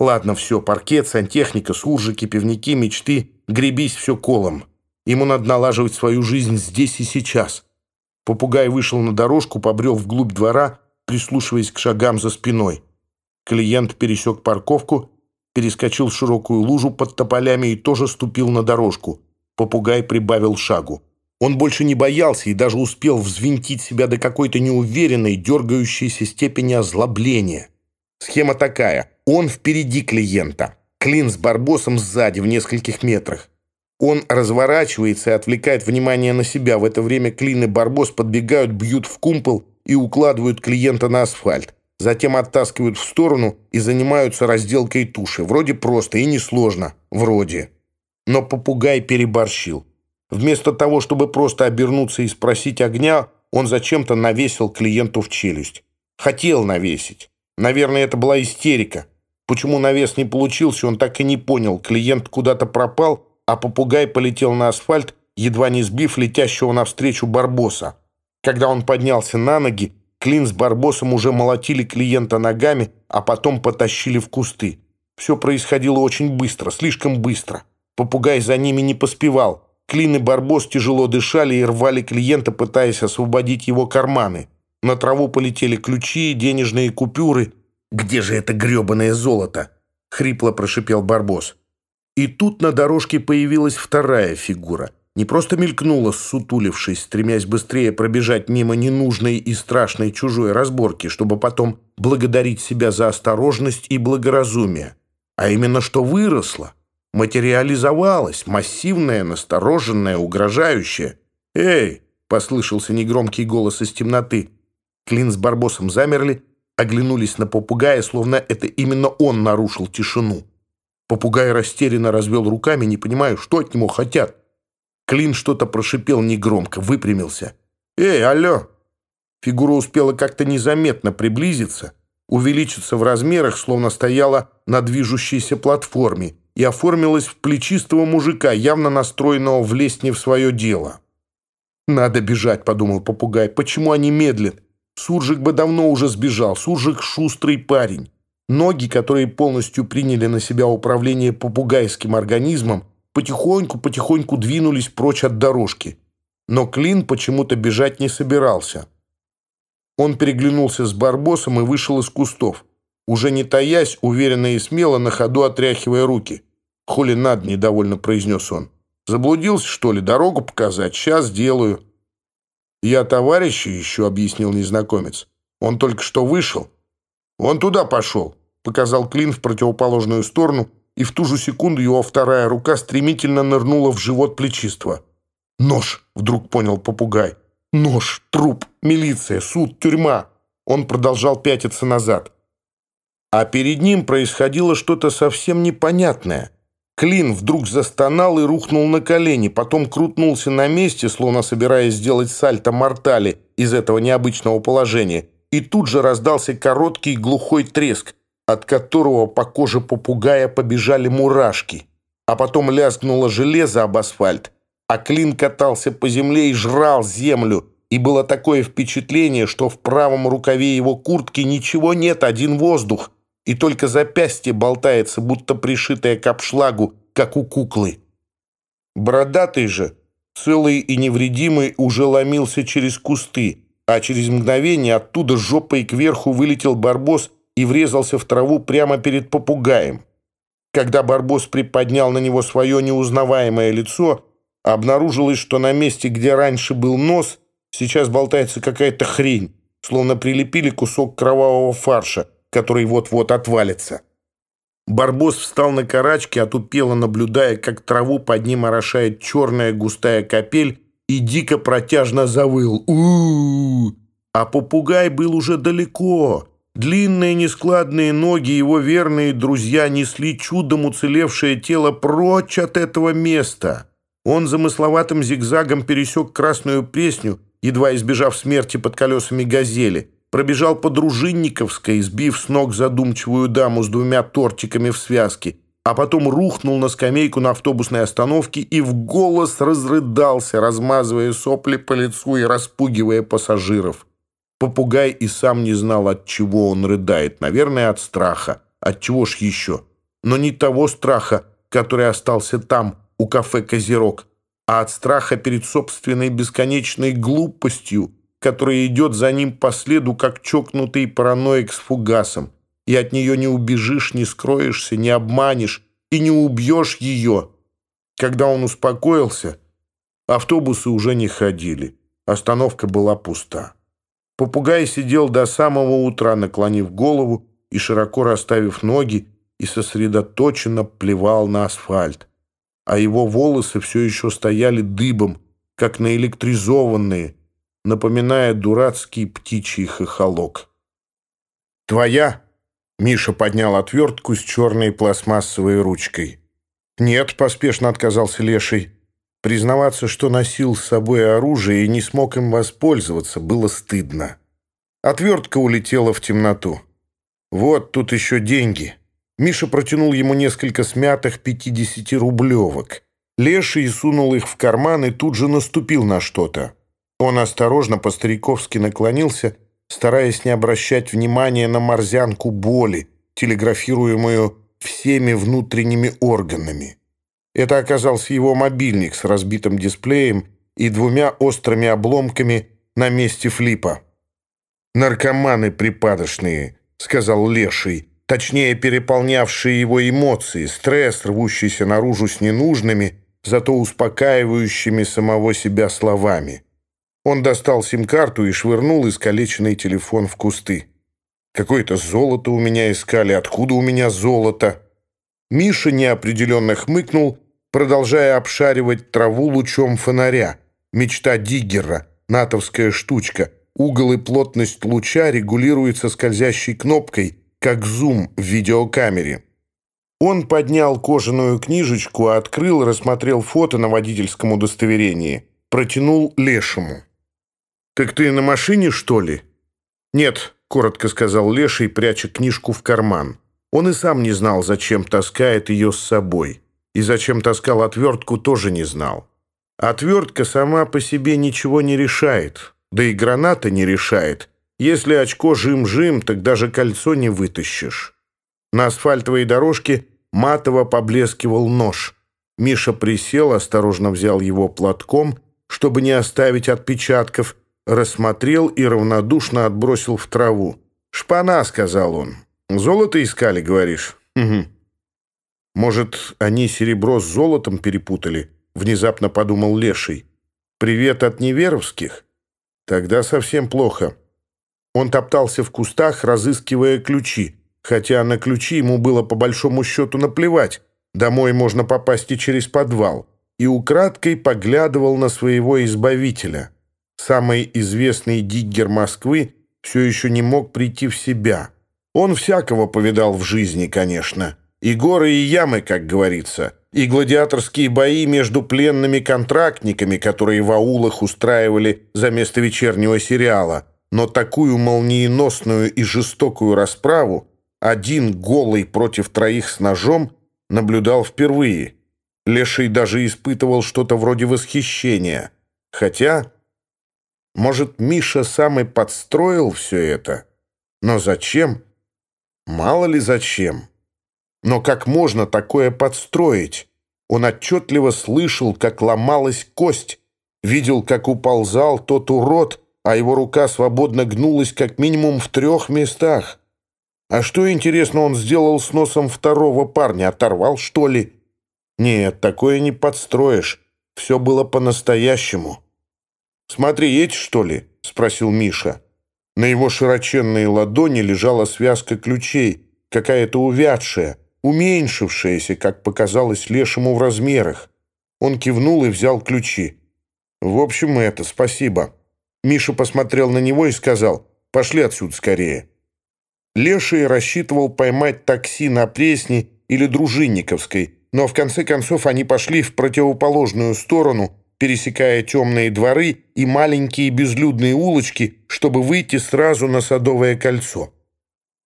Ладно, все, паркет, сантехника, суржики, пивники, мечты. Гребись все колом. Ему надо налаживать свою жизнь здесь и сейчас. Попугай вышел на дорожку, побрел вглубь двора, прислушиваясь к шагам за спиной. Клиент пересек парковку, перескочил широкую лужу под тополями и тоже ступил на дорожку. Попугай прибавил шагу. Он больше не боялся и даже успел взвинтить себя до какой-то неуверенной, дергающейся степени озлобления. Схема такая. Он впереди клиента. Клин с барбосом сзади, в нескольких метрах. Он разворачивается и отвлекает внимание на себя. В это время Клин и барбос подбегают, бьют в кумпол и укладывают клиента на асфальт. Затем оттаскивают в сторону и занимаются разделкой туши. Вроде просто и несложно. Вроде. Но попугай переборщил. Вместо того, чтобы просто обернуться и спросить огня, он зачем-то навесил клиенту в челюсть. Хотел навесить. Наверное, это была истерика. Почему навес не получился, он так и не понял. Клиент куда-то пропал, а попугай полетел на асфальт, едва не сбив летящего навстречу Барбоса. Когда он поднялся на ноги, Клин с Барбосом уже молотили клиента ногами, а потом потащили в кусты. Все происходило очень быстро, слишком быстро. Попугай за ними не поспевал. Клин и Барбос тяжело дышали и рвали клиента, пытаясь освободить его карманы. На траву полетели ключи, денежные купюры. «Где же это грёбаное золото?» — хрипло прошипел Барбос. И тут на дорожке появилась вторая фигура. Не просто мелькнула, сутулившись, стремясь быстрее пробежать мимо ненужной и страшной чужой разборки, чтобы потом благодарить себя за осторожность и благоразумие. А именно что выросла, материализовалась, массивная, настороженная, угрожающая. «Эй!» — послышался негромкий голос из темноты. Клин с Барбосом замерли, оглянулись на попугая, словно это именно он нарушил тишину. Попугай растерянно развел руками, не понимая, что от него хотят. Клин что-то прошипел негромко, выпрямился. «Эй, алло!» Фигура успела как-то незаметно приблизиться, увеличиться в размерах, словно стояла на движущейся платформе, и оформилась в плечистого мужика, явно настроенного влезть не в свое дело. «Надо бежать», — подумал попугай. «Почему они медлят? Суржик бы давно уже сбежал. Суржик — шустрый парень. Ноги, которые полностью приняли на себя управление попугайским организмом, потихоньку-потихоньку двинулись прочь от дорожки. Но Клин почему-то бежать не собирался. Он переглянулся с Барбосом и вышел из кустов. Уже не таясь, уверенно и смело, на ходу отряхивая руки. «Хули над недовольно произнес он. «Заблудился, что ли? Дорогу показать? Сейчас сделаю». «Я товарища еще», — объяснил незнакомец. «Он только что вышел». «Он туда пошел», — показал Клин в противоположную сторону, и в ту же секунду его вторая рука стремительно нырнула в живот плечиства. «Нож!» — вдруг понял попугай. «Нож! Труп! Милиция! Суд! Тюрьма!» Он продолжал пятиться назад. А перед ним происходило что-то совсем непонятное. Клин вдруг застонал и рухнул на колени, потом крутнулся на месте, словно собираясь сделать сальто мортали из этого необычного положения, и тут же раздался короткий глухой треск, от которого по коже попугая побежали мурашки. А потом лязгнуло железо об асфальт, а Клин катался по земле и жрал землю, и было такое впечатление, что в правом рукаве его куртки ничего нет, один воздух — и только запястье болтается, будто пришитое к обшлагу, как у куклы. Бородатый же, целый и невредимый, уже ломился через кусты, а через мгновение оттуда жопой кверху вылетел барбос и врезался в траву прямо перед попугаем. Когда барбос приподнял на него свое неузнаваемое лицо, обнаружилось, что на месте, где раньше был нос, сейчас болтается какая-то хрень, словно прилепили кусок кровавого фарша — который вот-вот отвалится. Барбос встал на карачки, отупело наблюдая, как траву под ним орошает черная густая капель и дико протяжно завыл. у у, А попугай был уже далеко. Длинные нескладные ноги его верные друзья несли чудом уцелевшее тело прочь от этого места. Он замысловатым зигзагом пересек Красную Пресню, едва избежав смерти под колесами «Газели», пробежал по Дружинниковской, сбив с ног задумчивую даму с двумя тортиками в связке, а потом рухнул на скамейку на автобусной остановке и в голос разрыдался, размазывая сопли по лицу и распугивая пассажиров. Попугай и сам не знал, от чего он рыдает. Наверное, от страха. От чего ж еще? но не того страха, который остался там, у кафе «Козерог», а от страха перед собственной бесконечной глупостью, которая идет за ним по следу, как чокнутый параноик с фугасом, и от нее не убежишь, не скроешься, не обманешь и не убьешь ее. Когда он успокоился, автобусы уже не ходили, остановка была пуста. Попугай сидел до самого утра, наклонив голову и широко расставив ноги, и сосредоточенно плевал на асфальт. А его волосы все еще стояли дыбом, как наэлектризованные, напоминая дурацкий птичий хохолок. «Твоя?» — Миша поднял отвертку с черной пластмассовой ручкой. «Нет», — поспешно отказался Леший. Признаваться, что носил с собой оружие и не смог им воспользоваться, было стыдно. Отвертка улетела в темноту. «Вот тут еще деньги». Миша протянул ему несколько смятых пятидесятирублевок. Леший сунул их в карман и тут же наступил на что-то. Он осторожно по-стариковски наклонился, стараясь не обращать внимания на морзянку боли, телеграфируемую всеми внутренними органами. Это оказался его мобильник с разбитым дисплеем и двумя острыми обломками на месте флипа. «Наркоманы припадочные», — сказал Леший, точнее, переполнявшие его эмоции, стресс, рвущийся наружу с ненужными, зато успокаивающими самого себя словами. Он достал сим-карту и швырнул искалеченный телефон в кусты. «Какое-то золото у меня искали. Откуда у меня золото?» Миша неопределенно хмыкнул, продолжая обшаривать траву лучом фонаря. Мечта Диггера, натовская штучка. Угол и плотность луча регулируется скользящей кнопкой, как зум в видеокамере. Он поднял кожаную книжечку, открыл рассмотрел фото на водительском удостоверении. Протянул лешему. «Так ты на машине, что ли?» «Нет», коротко сказал Леший, пряча книжку в карман. Он и сам не знал, зачем таскает ее с собой. И зачем таскал отвертку, тоже не знал. Отвертка сама по себе ничего не решает. Да и граната не решает. Если очко жим-жим, так даже кольцо не вытащишь. На асфальтовой дорожке матово поблескивал нож. Миша присел, осторожно взял его платком, чтобы не оставить отпечатков, рассмотрел и равнодушно отбросил в траву. «Шпана», — сказал он. «Золото искали, говоришь?» «Угу». «Может, они серебро с золотом перепутали?» — внезапно подумал Леший. «Привет от неверовских?» «Тогда совсем плохо». Он топтался в кустах, разыскивая ключи, хотя на ключи ему было по большому счету наплевать. Домой можно попасть и через подвал. И украдкой поглядывал на своего избавителя — Самый известный диггер Москвы все еще не мог прийти в себя. Он всякого повидал в жизни, конечно. И горы, и ямы, как говорится. И гладиаторские бои между пленными контрактниками, которые в аулах устраивали за место вечернего сериала. Но такую молниеносную и жестокую расправу один голый против троих с ножом наблюдал впервые. Леший даже испытывал что-то вроде восхищения. Хотя может, Миша сам и подстроил все это? Но зачем? Мало ли зачем. Но как можно такое подстроить? Он отчетливо слышал, как ломалась кость, видел, как уползал тот урод, а его рука свободно гнулась как минимум в трех местах. А что, интересно, он сделал с носом второго парня? Оторвал, что ли? Нет, такое не подстроишь. Все было по-настоящему. «Смотри, эти, что ли?» — спросил Миша. На его широченные ладони лежала связка ключей, какая-то увядшая, уменьшившаяся, как показалось лешему в размерах. Он кивнул и взял ключи. «В общем, это, спасибо». Миша посмотрел на него и сказал, «Пошли отсюда скорее». Леший рассчитывал поймать такси на Пресне или Дружинниковской, но в конце концов они пошли в противоположную сторону – пересекая темные дворы и маленькие безлюдные улочки, чтобы выйти сразу на Садовое кольцо.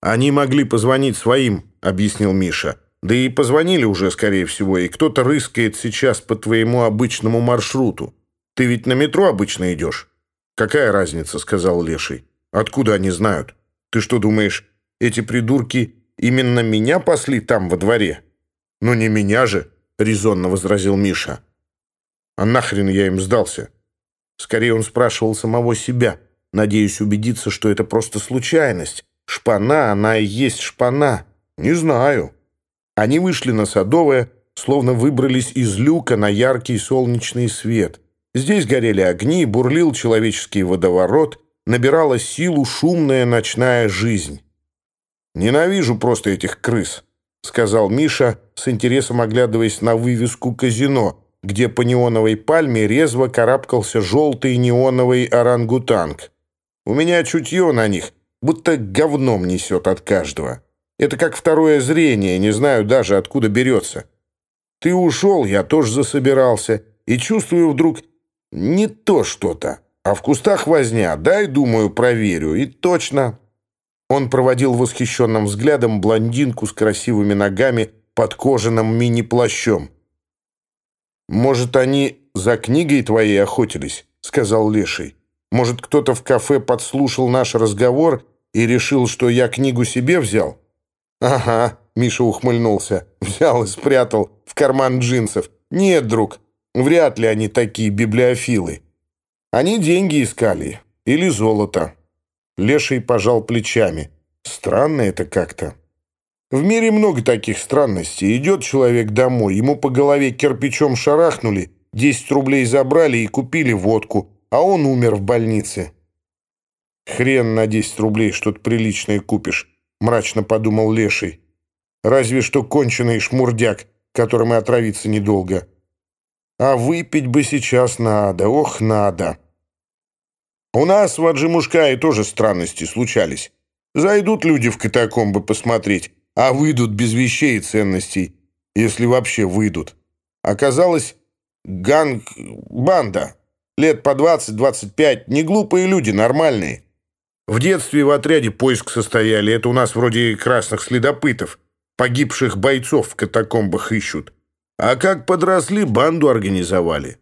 «Они могли позвонить своим», — объяснил Миша. «Да и позвонили уже, скорее всего, и кто-то рыскает сейчас по твоему обычному маршруту. Ты ведь на метро обычно идешь?» «Какая разница?» — сказал Леший. «Откуда они знают? Ты что думаешь, эти придурки именно меня пасли там, во дворе. «Ну не меня же», — резонно возразил Миша. «А нахрен я им сдался?» Скорее он спрашивал самого себя, надеясь убедиться, что это просто случайность. Шпана, она и есть шпана. Не знаю. Они вышли на Садовое, словно выбрались из люка на яркий солнечный свет. Здесь горели огни, бурлил человеческий водоворот, набирала силу шумная ночная жизнь. «Ненавижу просто этих крыс», — сказал Миша, с интересом оглядываясь на вывеску «Казино», где по неоновой пальме резво карабкался желтый неоновый орангутанг. У меня чутье на них, будто говном несет от каждого. Это как второе зрение, не знаю даже, откуда берется. Ты ушел, я тоже засобирался, и чувствую вдруг не то что-то, а в кустах возня, дай, думаю, проверю, и точно. Он проводил восхищенным взглядом блондинку с красивыми ногами под кожаным мини-плащом. Может, они за книгой твоей охотились?» — сказал Леший. «Может, кто-то в кафе подслушал наш разговор и решил, что я книгу себе взял?» «Ага», — Миша ухмыльнулся. «Взял и спрятал в карман джинсов. Нет, друг, вряд ли они такие библиофилы. Они деньги искали. Или золото». Леший пожал плечами. «Странно это как-то. В мире много таких странностей. Идет человек домой, ему по голове кирпичом шарахнули, 10 рублей забрали и купили водку, а он умер в больнице. «Хрен на 10 рублей что-то приличное купишь», — мрачно подумал Леший. «Разве что конченый шмурдяк, которым и отравиться недолго. А выпить бы сейчас надо, ох, надо». У нас в Аджимушкае тоже странности случались. Зайдут люди в катакомбы посмотреть, а выйдут без вещей и ценностей, если вообще выйдут. Оказалось, ганг-банда. Лет по 20-25, не глупые люди, нормальные. В детстве в отряде поиск состояли, это у нас вроде красных следопытов. Погибших бойцов в катакомбах ищут. А как подросли, банду организовали.